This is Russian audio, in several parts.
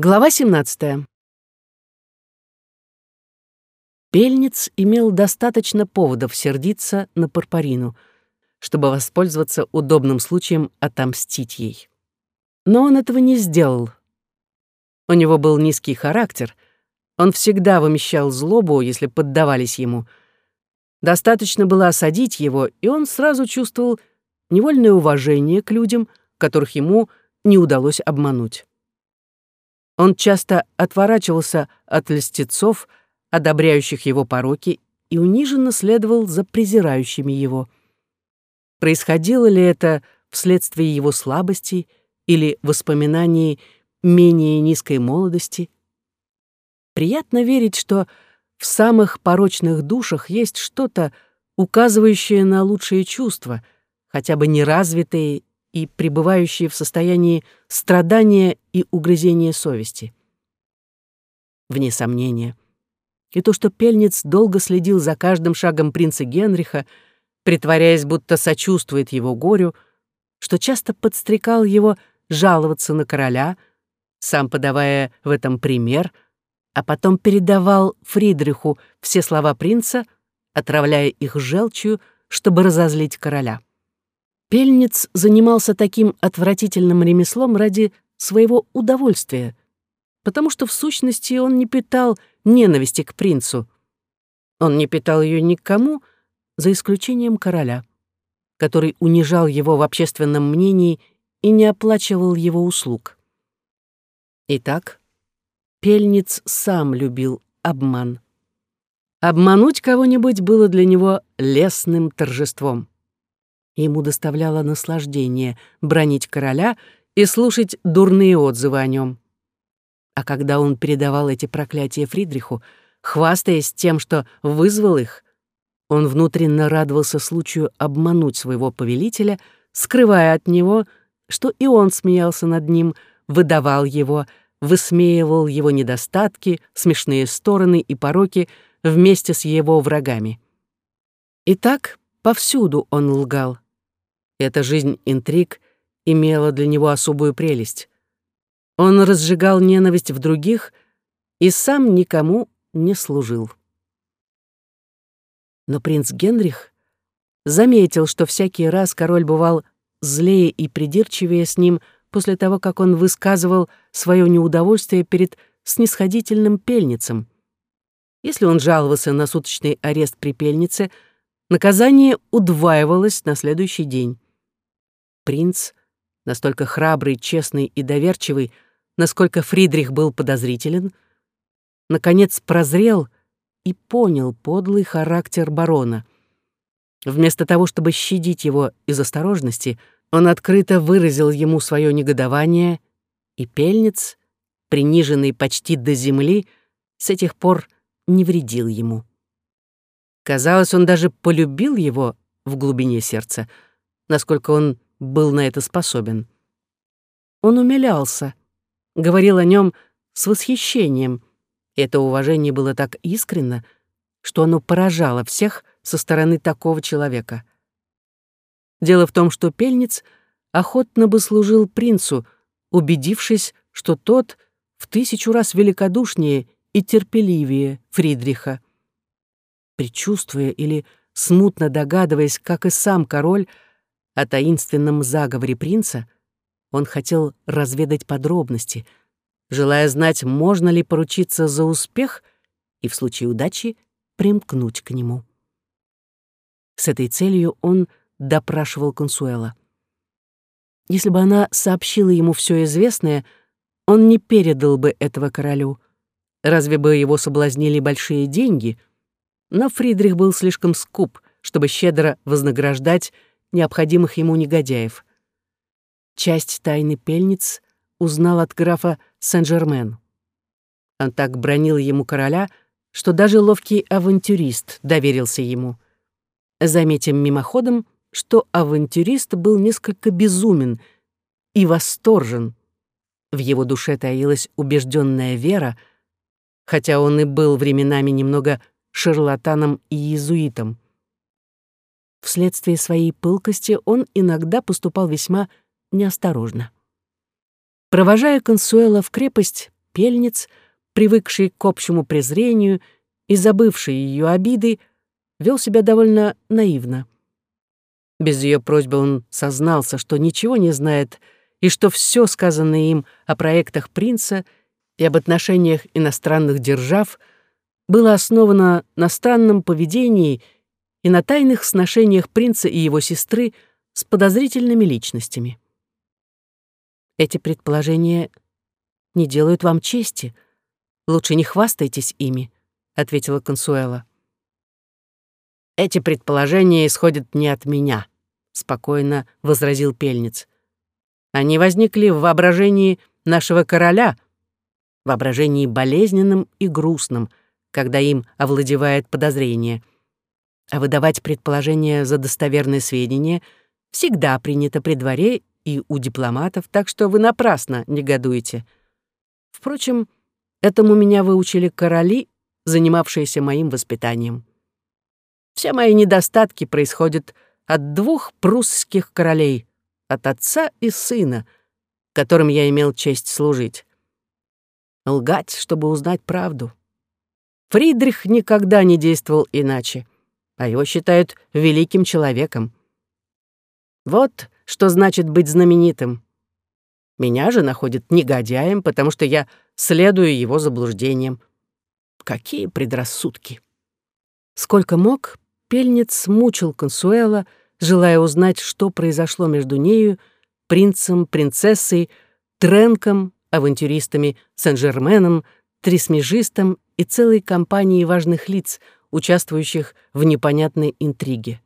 Глава 17. Пельниц имел достаточно поводов сердиться на Парпарину, чтобы воспользоваться удобным случаем отомстить ей. Но он этого не сделал. У него был низкий характер, он всегда вымещал злобу, если поддавались ему. Достаточно было осадить его, и он сразу чувствовал невольное уважение к людям, которых ему не удалось обмануть. Он часто отворачивался от льстецов, одобряющих его пороки, и униженно следовал за презирающими его. Происходило ли это вследствие его слабости или воспоминаний менее низкой молодости? Приятно верить, что в самых порочных душах есть что-то, указывающее на лучшие чувства, хотя бы неразвитые и пребывающие в состоянии страдания и угрызения совести. Вне сомнения. И то, что Пельниц долго следил за каждым шагом принца Генриха, притворяясь, будто сочувствует его горю, что часто подстрекал его жаловаться на короля, сам подавая в этом пример, а потом передавал Фридриху все слова принца, отравляя их желчью, чтобы разозлить короля. Пельниц занимался таким отвратительным ремеслом ради своего удовольствия, потому что в сущности он не питал ненависти к принцу. Он не питал ее никому, за исключением короля, который унижал его в общественном мнении и не оплачивал его услуг. Итак, Пельниц сам любил обман. Обмануть кого-нибудь было для него лесным торжеством. Ему доставляло наслаждение бронить короля и слушать дурные отзывы о нем. А когда он передавал эти проклятия Фридриху, хвастаясь тем, что вызвал их, он внутренне радовался случаю обмануть своего повелителя, скрывая от него, что и он смеялся над ним, выдавал его, высмеивал его недостатки, смешные стороны и пороки вместе с его врагами. И так повсюду он лгал. Эта жизнь интриг имела для него особую прелесть. Он разжигал ненависть в других и сам никому не служил. Но принц Генрих заметил, что всякий раз король бывал злее и придирчивее с ним после того, как он высказывал свое неудовольствие перед снисходительным пельницем. Если он жаловался на суточный арест при пельнице, наказание удваивалось на следующий день принц, настолько храбрый, честный и доверчивый, насколько Фридрих был подозрителен, наконец прозрел и понял подлый характер барона. Вместо того, чтобы щадить его из осторожности, он открыто выразил ему свое негодование, и пельниц, приниженный почти до земли, с этих пор не вредил ему. Казалось, он даже полюбил его в глубине сердца, насколько он был на это способен. Он умилялся, говорил о нем с восхищением. Это уважение было так искренно, что оно поражало всех со стороны такого человека. Дело в том, что Пельниц охотно бы служил принцу, убедившись, что тот в тысячу раз великодушнее и терпеливее Фридриха. Причувствуя или смутно догадываясь, как и сам король, о таинственном заговоре принца, он хотел разведать подробности, желая знать, можно ли поручиться за успех и в случае удачи примкнуть к нему. С этой целью он допрашивал Консуэла. Если бы она сообщила ему все известное, он не передал бы этого королю. Разве бы его соблазнили большие деньги? Но Фридрих был слишком скуп, чтобы щедро вознаграждать необходимых ему негодяев. Часть тайны пельниц узнал от графа Сен-Жермен. Он так бронил ему короля, что даже ловкий авантюрист доверился ему. Заметим мимоходом, что авантюрист был несколько безумен и восторжен. В его душе таилась убежденная вера, хотя он и был временами немного шарлатаном и иезуитом. Вследствие своей пылкости он иногда поступал весьма неосторожно. Провожая Консуэла в крепость, Пельниц, привыкший к общему презрению и забывший ее обиды, вел себя довольно наивно. Без ее просьбы он сознался, что ничего не знает и что все сказанное им о проектах принца и об отношениях иностранных держав было основано на странном поведении и на тайных сношениях принца и его сестры с подозрительными личностями. Эти предположения не делают вам чести. Лучше не хвастайтесь ими, ответила Консуэла. Эти предположения исходят не от меня, спокойно возразил Пельниц. Они возникли в воображении нашего короля, воображении болезненном и грустном, когда им овладевает подозрение. А выдавать предположения за достоверные сведения всегда принято при дворе и у дипломатов, так что вы напрасно негодуете. Впрочем, этому меня выучили короли, занимавшиеся моим воспитанием. Все мои недостатки происходят от двух прусских королей, от отца и сына, которым я имел честь служить. Лгать, чтобы узнать правду. Фридрих никогда не действовал иначе, а его считают великим человеком. Вот что значит быть знаменитым. Меня же находят негодяем, потому что я следую его заблуждениям. Какие предрассудки! Сколько мог, пельниц мучил Консуэла, желая узнать, что произошло между нею, принцем, принцессой, Тренком, авантюристами Сен-Жерменом, Трисмежистом и целой компанией важных лиц, участвующих в непонятной интриге.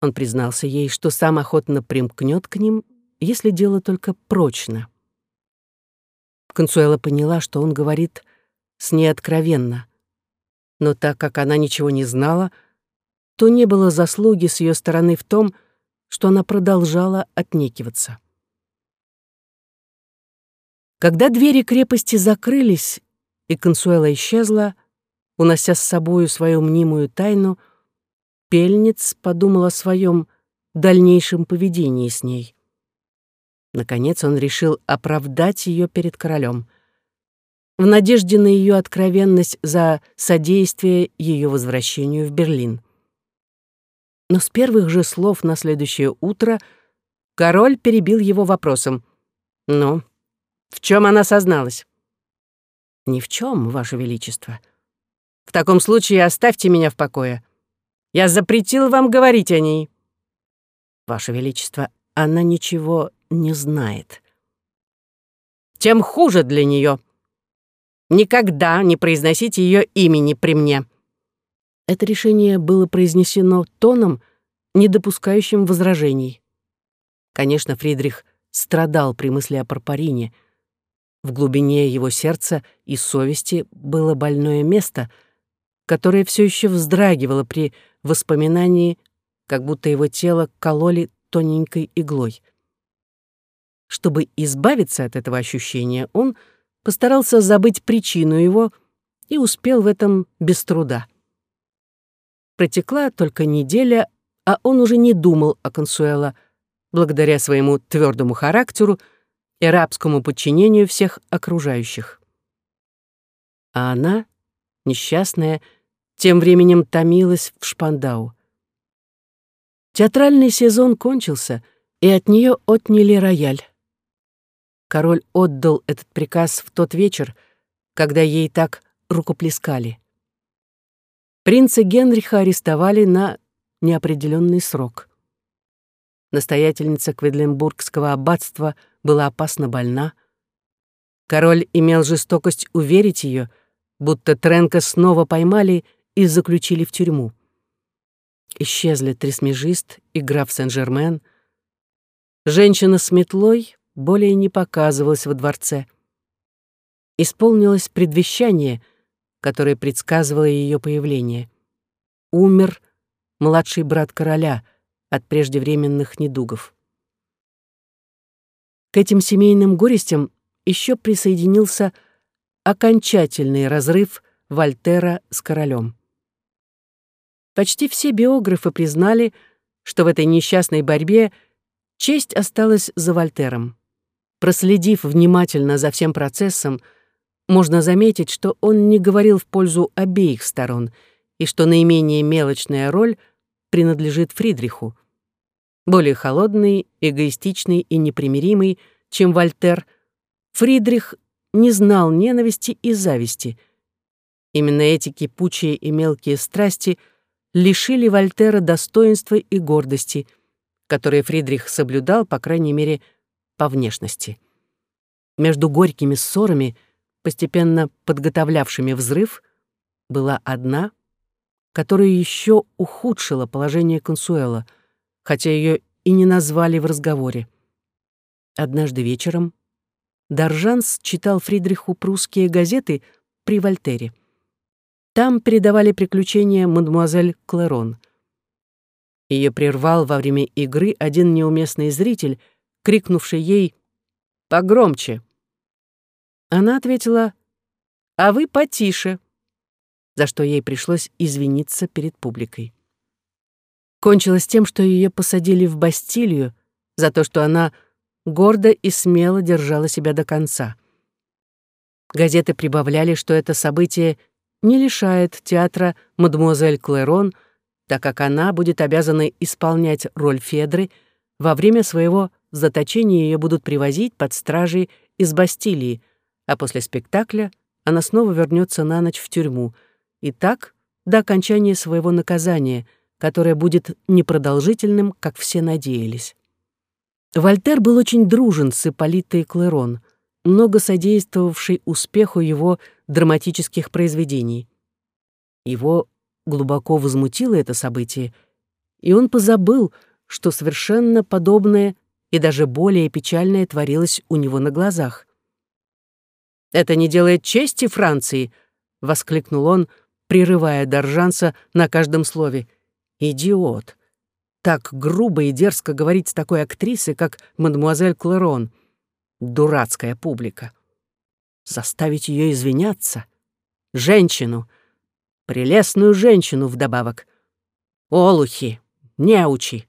Он признался ей, что сам охотно примкнет к ним, если дело только прочно. Консуэла поняла, что он говорит с ней откровенно. Но так как она ничего не знала, то не было заслуги с ее стороны в том, что она продолжала отнекиваться. Когда двери крепости закрылись, и Консуэла исчезла, унося с собою свою мнимую тайну, Пельниц подумал о своем дальнейшем поведении с ней. Наконец он решил оправдать ее перед королем. В надежде на ее откровенность за содействие ее возвращению в Берлин. Но с первых же слов на следующее утро король перебил его вопросом. «Ну, в чем она созналась?» «Ни в чем, Ваше Величество. В таком случае оставьте меня в покое. Я запретил вам говорить о ней». «Ваше Величество, она ничего не знает». «Тем хуже для нее. Никогда не произносите ее имени при мне». Это решение было произнесено тоном, не допускающим возражений. Конечно, Фридрих страдал при мысли о Парпарине. В глубине его сердца и совести было больное место, которое все еще вздрагивало при воспоминании, как будто его тело кололи тоненькой иглой. Чтобы избавиться от этого ощущения, он постарался забыть причину его и успел в этом без труда. Протекла только неделя, а он уже не думал о Консуэла, благодаря своему твердому характеру и рабскому подчинению всех окружающих. А она, несчастная, тем временем томилась в Шпандау. Театральный сезон кончился, и от нее отняли рояль. Король отдал этот приказ в тот вечер, когда ей так рукоплескали. Принца Генриха арестовали на неопределенный срок. Настоятельница Кведлембургского аббатства была опасно больна. Король имел жестокость уверить ее, будто Тренка снова поймали и заключили в тюрьму. Исчезли тресмежист и граф Сен-Жермен. Женщина с метлой более не показывалась во дворце. Исполнилось предвещание, которое предсказывало ее появление. Умер младший брат короля от преждевременных недугов. К этим семейным горестям еще присоединился окончательный разрыв Вольтера с королем. Почти все биографы признали, что в этой несчастной борьбе честь осталась за Вольтером. Проследив внимательно за всем процессом, можно заметить, что он не говорил в пользу обеих сторон и что наименее мелочная роль принадлежит Фридриху. Более холодный, эгоистичный и непримиримый, чем Вольтер, Фридрих не знал ненависти и зависти. Именно эти кипучие и мелкие страсти лишили Вольтера достоинства и гордости, которые Фридрих соблюдал, по крайней мере, по внешности. Между горькими ссорами, постепенно подготовлявшими взрыв, была одна, которая еще ухудшила положение Консуэла, хотя ее и не назвали в разговоре. Однажды вечером Даржанс читал Фридриху прусские газеты при Вольтере. Там передавали приключения мадемуазель Клерон. Ее прервал во время игры один неуместный зритель, крикнувший ей «Погромче!». Она ответила «А вы потише», за что ей пришлось извиниться перед публикой. Кончилось тем, что ее посадили в Бастилию за то, что она гордо и смело держала себя до конца. Газеты прибавляли, что это событие не лишает театра мадемуазель Клерон, так как она будет обязана исполнять роль Федры, во время своего заточения ее будут привозить под стражей из Бастилии, а после спектакля она снова вернется на ночь в тюрьму, и так до окончания своего наказания, которое будет непродолжительным, как все надеялись. Вольтер был очень дружен с Ипполитой Клерон, много содействовавший успеху его драматических произведений. Его глубоко возмутило это событие, и он позабыл, что совершенно подобное и даже более печальное творилось у него на глазах. «Это не делает чести Франции!» — воскликнул он, прерывая Доржанса на каждом слове. «Идиот! так грубо и дерзко говорить с такой актрисой, как мадемуазель Клерон. Дурацкая публика. Заставить ее извиняться. Женщину. Прелестную женщину вдобавок. Олухи, неучи.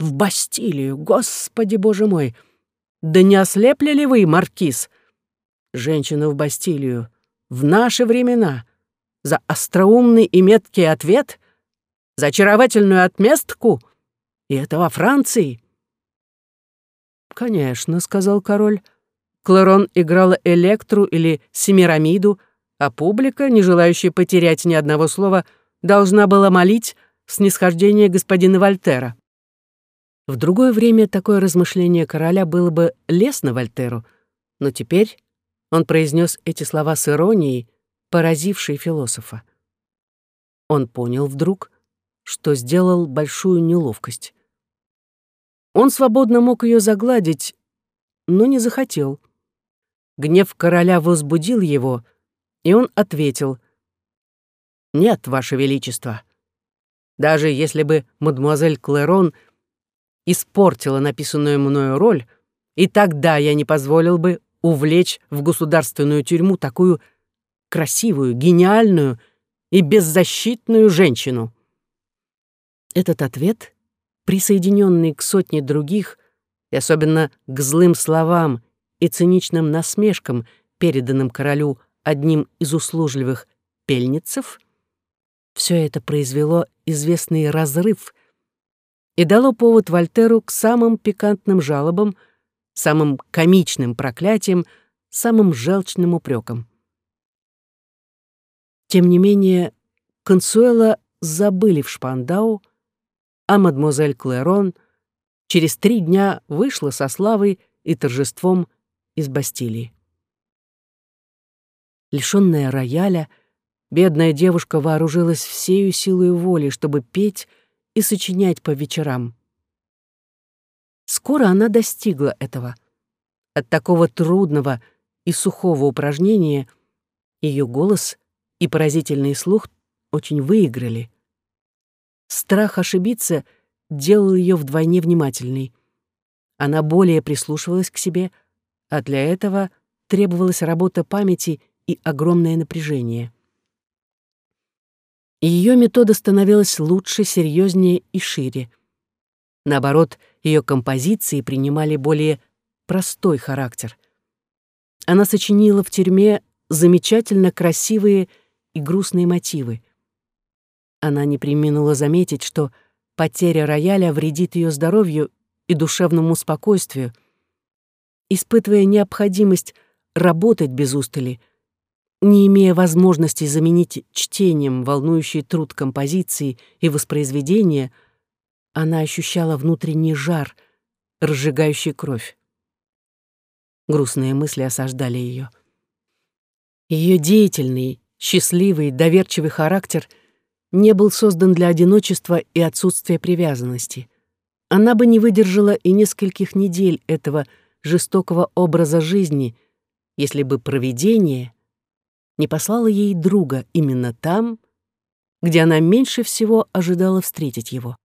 В Бастилию, господи боже мой! Да не ослепли ли вы, маркиз? Женщину в Бастилию. В наши времена. За остроумный и меткий ответ — за очаровательную отместку? И это во Франции?» «Конечно», — сказал король. Кларон играла Электру или Семирамиду, а публика, не желающая потерять ни одного слова, должна была молить снисхождение господина Вольтера. В другое время такое размышление короля было бы лестно Вольтеру, но теперь он произнес эти слова с иронией, поразившей философа. Он понял вдруг, что сделал большую неловкость. Он свободно мог ее загладить, но не захотел. Гнев короля возбудил его, и он ответил, «Нет, Ваше Величество, даже если бы мадемуазель Клерон испортила написанную мною роль, и тогда я не позволил бы увлечь в государственную тюрьму такую красивую, гениальную и беззащитную женщину». Этот ответ, присоединенный к сотне других, и особенно к злым словам и циничным насмешкам, переданным королю одним из услужливых пельницев, все это произвело известный разрыв и дало повод Вольтеру к самым пикантным жалобам, самым комичным проклятиям, самым желчным упрекам. Тем не менее, Консуэла забыли в Шпандау, а мадемуазель Клерон через три дня вышла со славой и торжеством из Бастилии. Лишённая рояля, бедная девушка вооружилась всею силой воли, чтобы петь и сочинять по вечерам. Скоро она достигла этого. От такого трудного и сухого упражнения ее голос и поразительный слух очень выиграли — Страх ошибиться делал ее вдвойне внимательной. Она более прислушивалась к себе, а для этого требовалась работа памяти и огромное напряжение. Ее метода становилась лучше, серьезнее и шире. Наоборот, ее композиции принимали более простой характер. Она сочинила в тюрьме замечательно красивые и грустные мотивы. Она не преминула заметить, что потеря рояля вредит ее здоровью и душевному спокойствию. Испытывая необходимость работать без устали, не имея возможности заменить чтением волнующий труд композиции и воспроизведения, она ощущала внутренний жар, разжигающий кровь. Грустные мысли осаждали ее. Ее деятельный, счастливый, доверчивый характер не был создан для одиночества и отсутствия привязанности. Она бы не выдержала и нескольких недель этого жестокого образа жизни, если бы провидение не послало ей друга именно там, где она меньше всего ожидала встретить его.